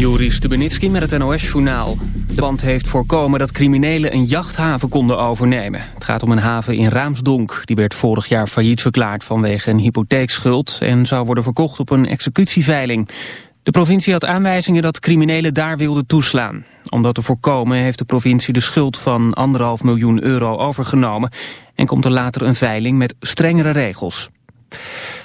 Joris Stubenitski met het NOS-journaal. De band heeft voorkomen dat criminelen een jachthaven konden overnemen. Het gaat om een haven in Raamsdonk. Die werd vorig jaar failliet verklaard vanwege een hypotheekschuld... en zou worden verkocht op een executieveiling. De provincie had aanwijzingen dat criminelen daar wilden toeslaan. Om dat te voorkomen heeft de provincie de schuld van anderhalf miljoen euro overgenomen... en komt er later een veiling met strengere regels.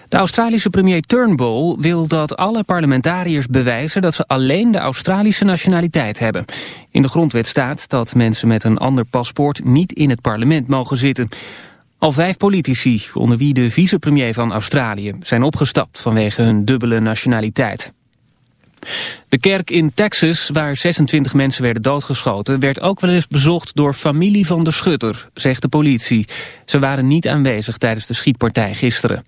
De Australische premier Turnbull wil dat alle parlementariërs bewijzen dat ze alleen de Australische nationaliteit hebben. In de grondwet staat dat mensen met een ander paspoort niet in het parlement mogen zitten. Al vijf politici, onder wie de vicepremier van Australië, zijn opgestapt vanwege hun dubbele nationaliteit. De kerk in Texas, waar 26 mensen werden doodgeschoten... werd ook wel eens bezocht door familie van de schutter, zegt de politie. Ze waren niet aanwezig tijdens de schietpartij gisteren.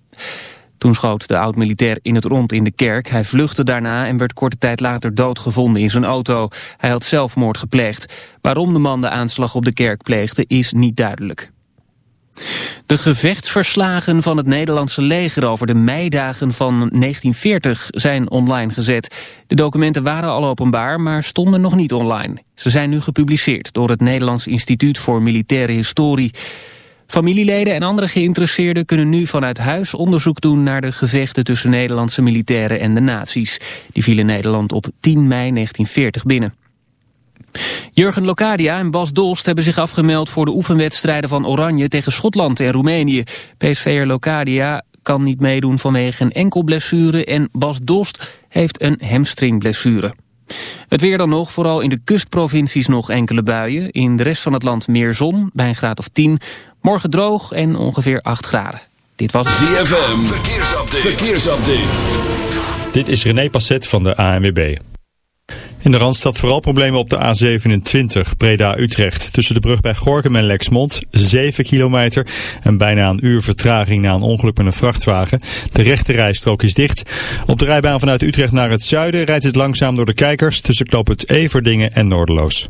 Toen schoot de oud-militair in het rond in de kerk. Hij vluchtte daarna en werd korte tijd later doodgevonden in zijn auto. Hij had zelfmoord gepleegd. Waarom de man de aanslag op de kerk pleegde is niet duidelijk. De gevechtsverslagen van het Nederlandse leger over de meidagen van 1940 zijn online gezet. De documenten waren al openbaar, maar stonden nog niet online. Ze zijn nu gepubliceerd door het Nederlands Instituut voor Militaire Historie. Familieleden en andere geïnteresseerden kunnen nu vanuit huis onderzoek doen naar de gevechten tussen Nederlandse militairen en de nazi's. Die vielen Nederland op 10 mei 1940 binnen. Jurgen Locadia en Bas Dolst hebben zich afgemeld voor de oefenwedstrijden van Oranje tegen Schotland en Roemenië. PSV'er Locadia kan niet meedoen vanwege een enkel blessure en Bas Dolst heeft een hamstringblessure. Het weer dan nog, vooral in de kustprovincies nog enkele buien. In de rest van het land meer zon, bij een graad of 10. Morgen droog en ongeveer 8 graden. Dit was ZFM, verkeersupdate. verkeersupdate. Dit is René Passet van de ANWB. In de Randstad vooral problemen op de A27 Breda-Utrecht. Tussen de brug bij Gorkum en Lexmond 7 kilometer en bijna een uur vertraging na een ongeluk met een vrachtwagen. De rechte rijstrook is dicht. Op de rijbaan vanuit Utrecht naar het zuiden rijdt het langzaam door de kijkers tussen Knoop het Everdingen en Noorderloos.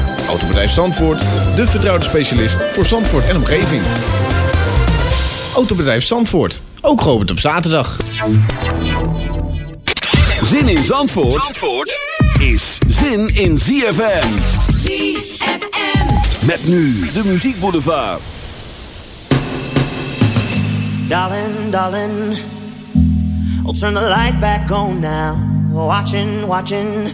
Autobedrijf Zandvoort, de vertrouwde specialist voor Zandvoort en omgeving. Autobedrijf Zandvoort, ook geopend op zaterdag. Zin in Zandvoort, Zandvoort is zin in ZFM. ZFM. Met nu de muziekboulevard. Darling, darling, I'll turn the lights back on now. Watching, watching,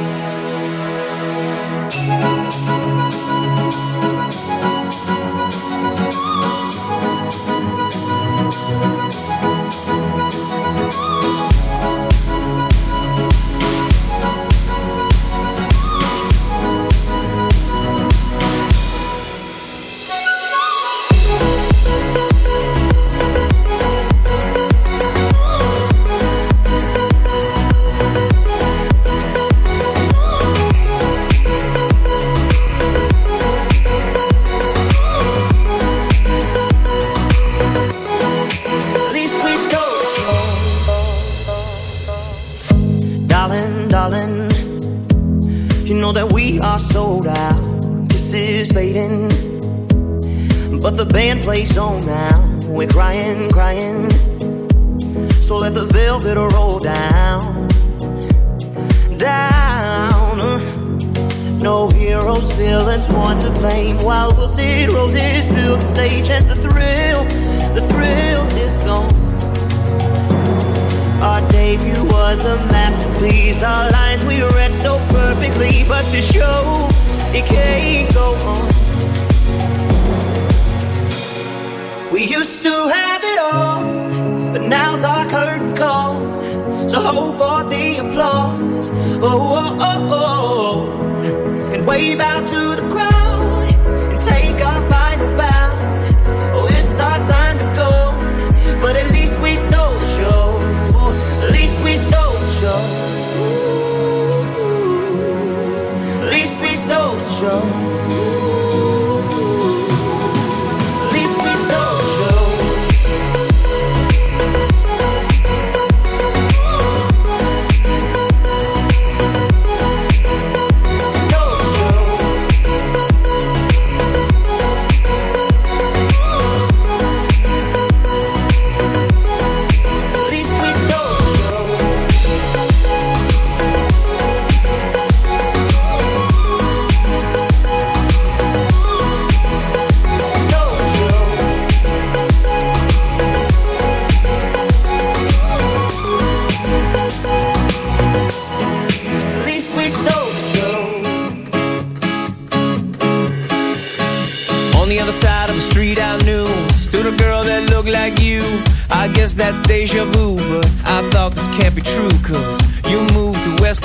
Thank you.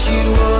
she'd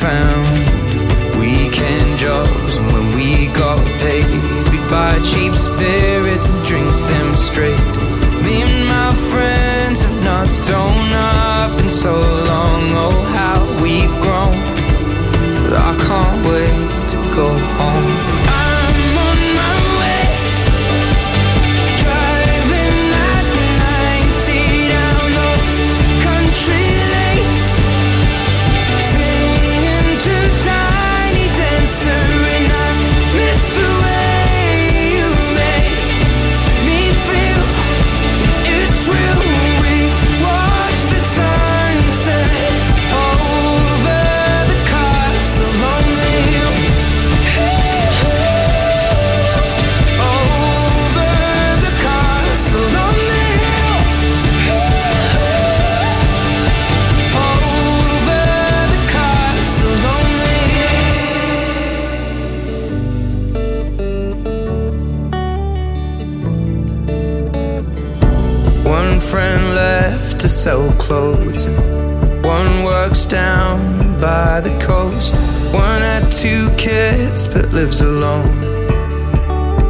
found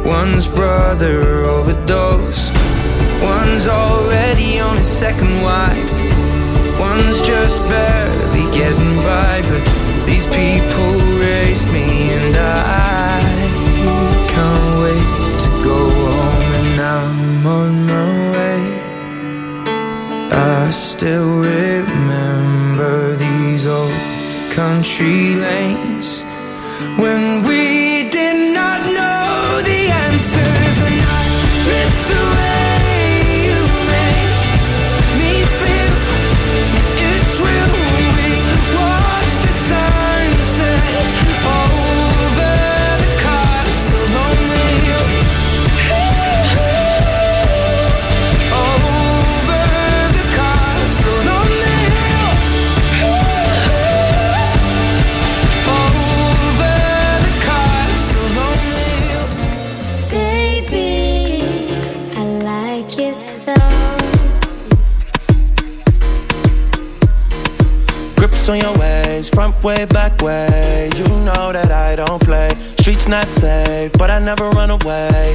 One's brother overdosed, one's already on his second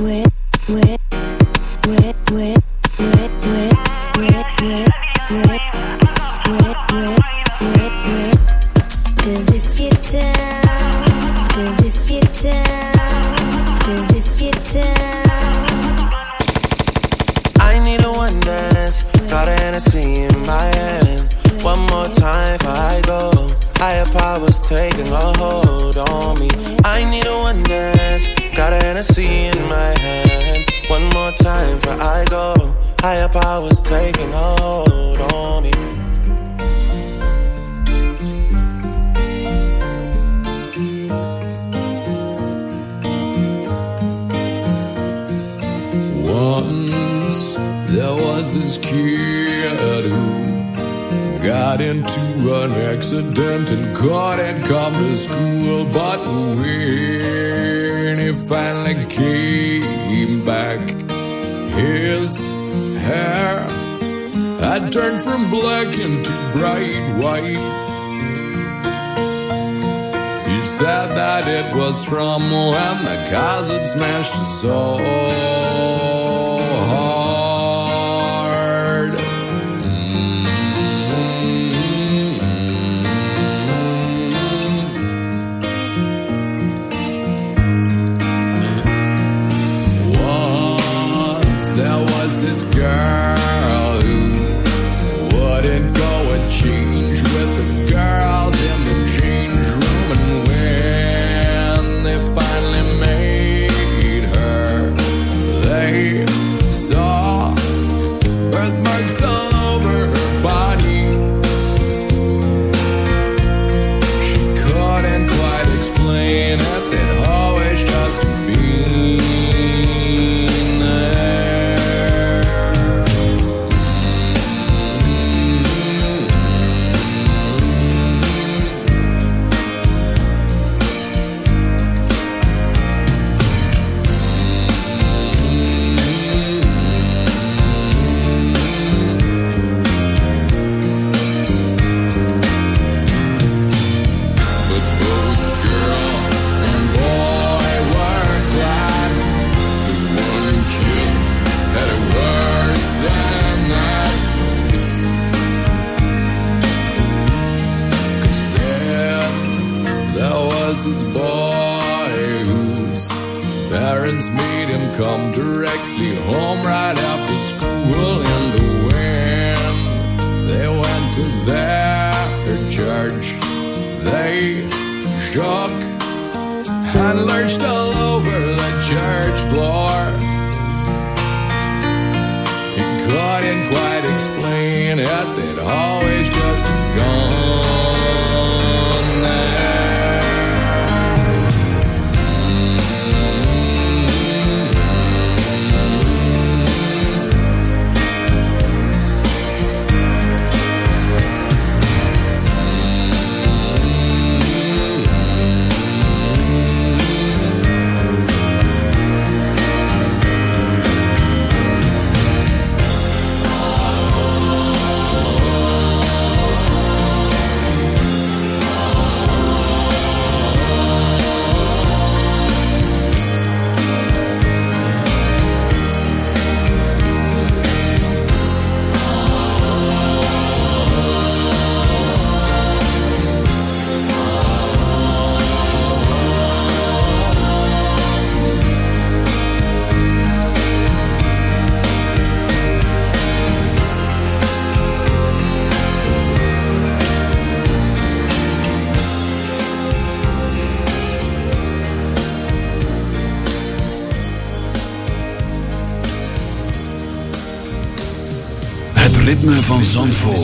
whip, whip, whip. Zandvoort.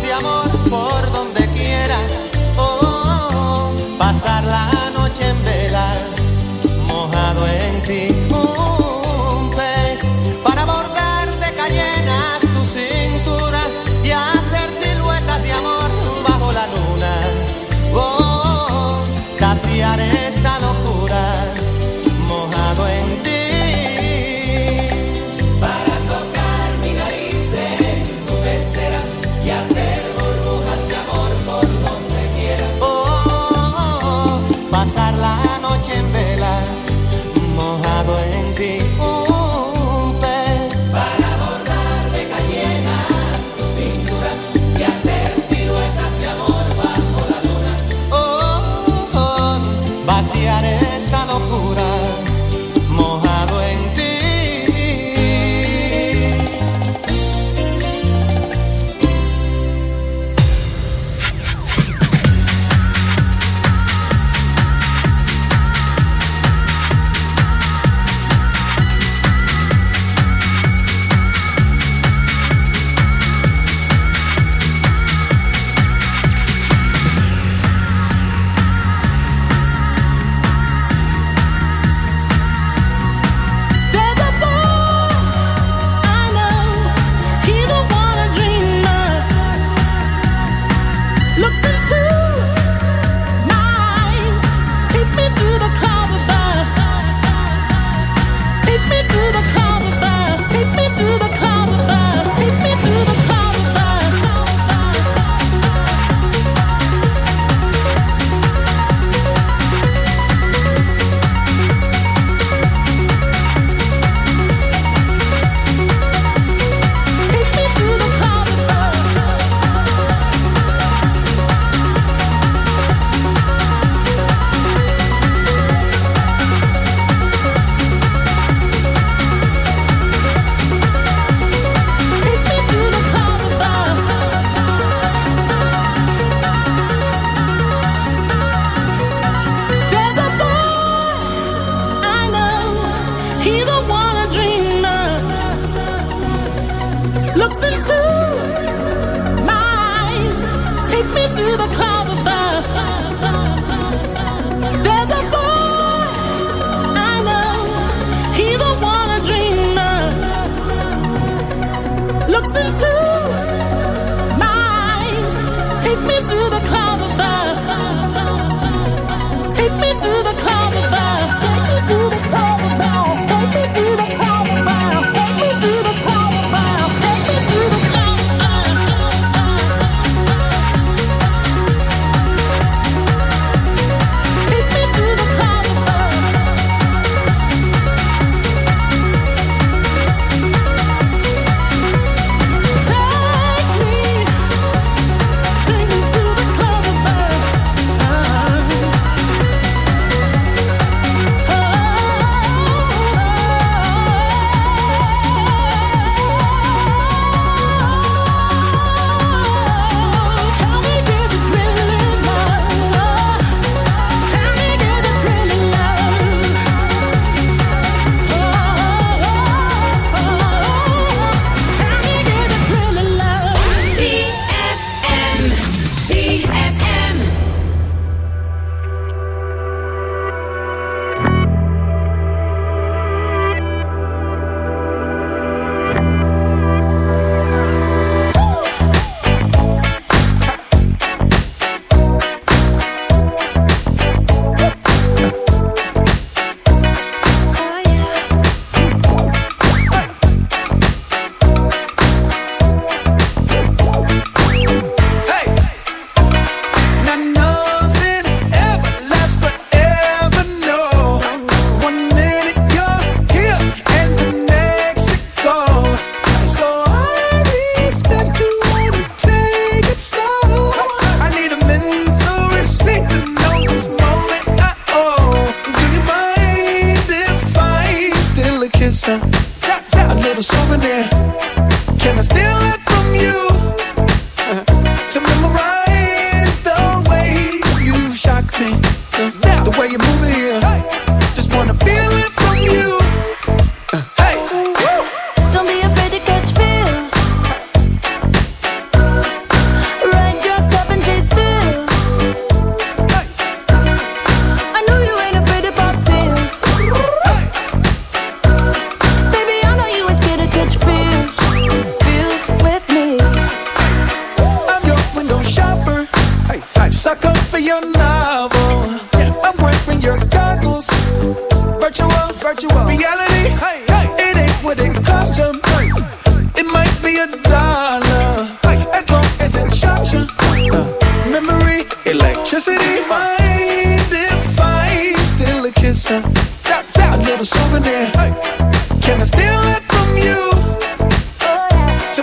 de amor por donde little souvenir. Hey. Can I steal it from you? Oh. To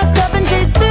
and chase through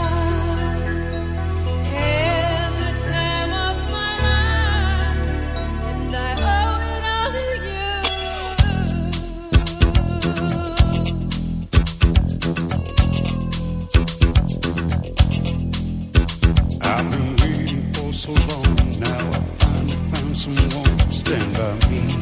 remember me.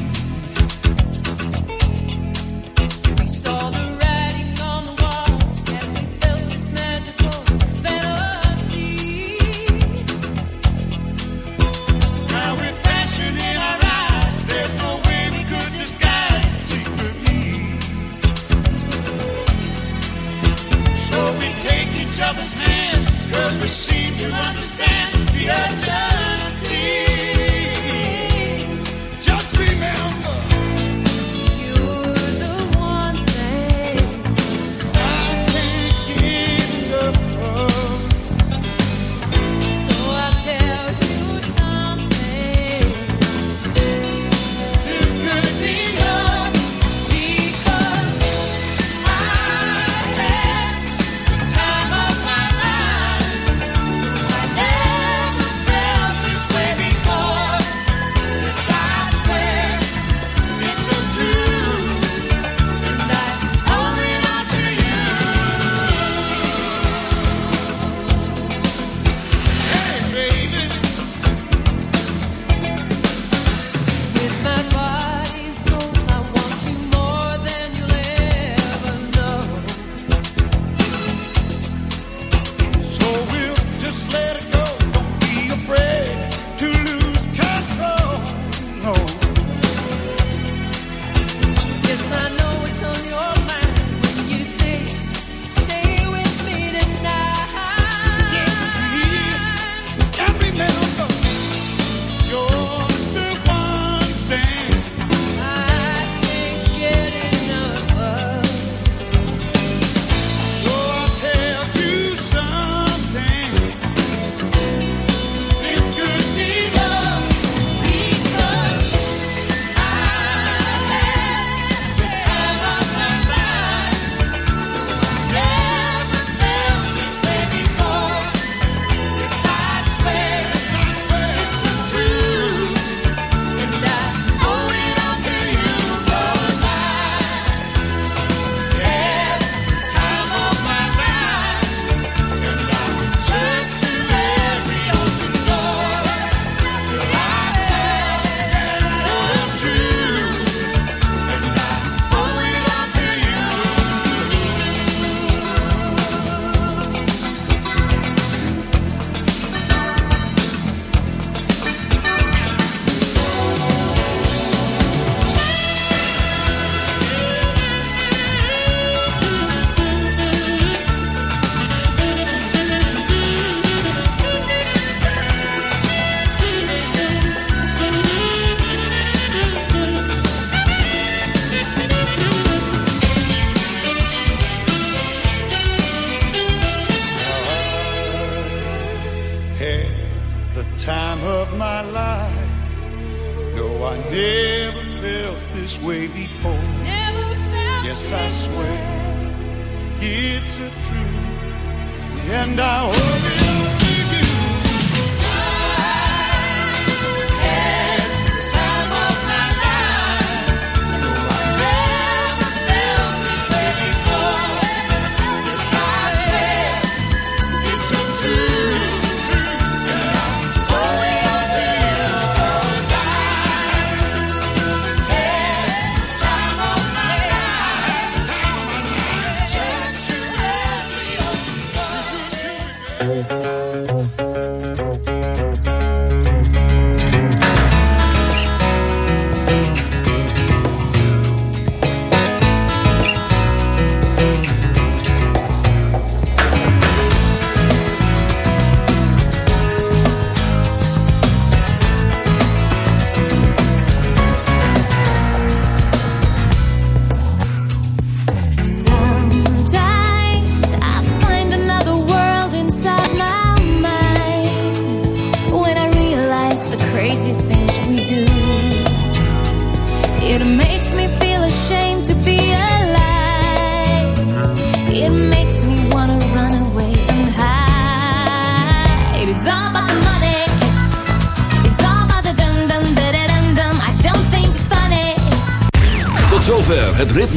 time of my life. No, I never felt this way before. yes, I swear it's a truth, and I hope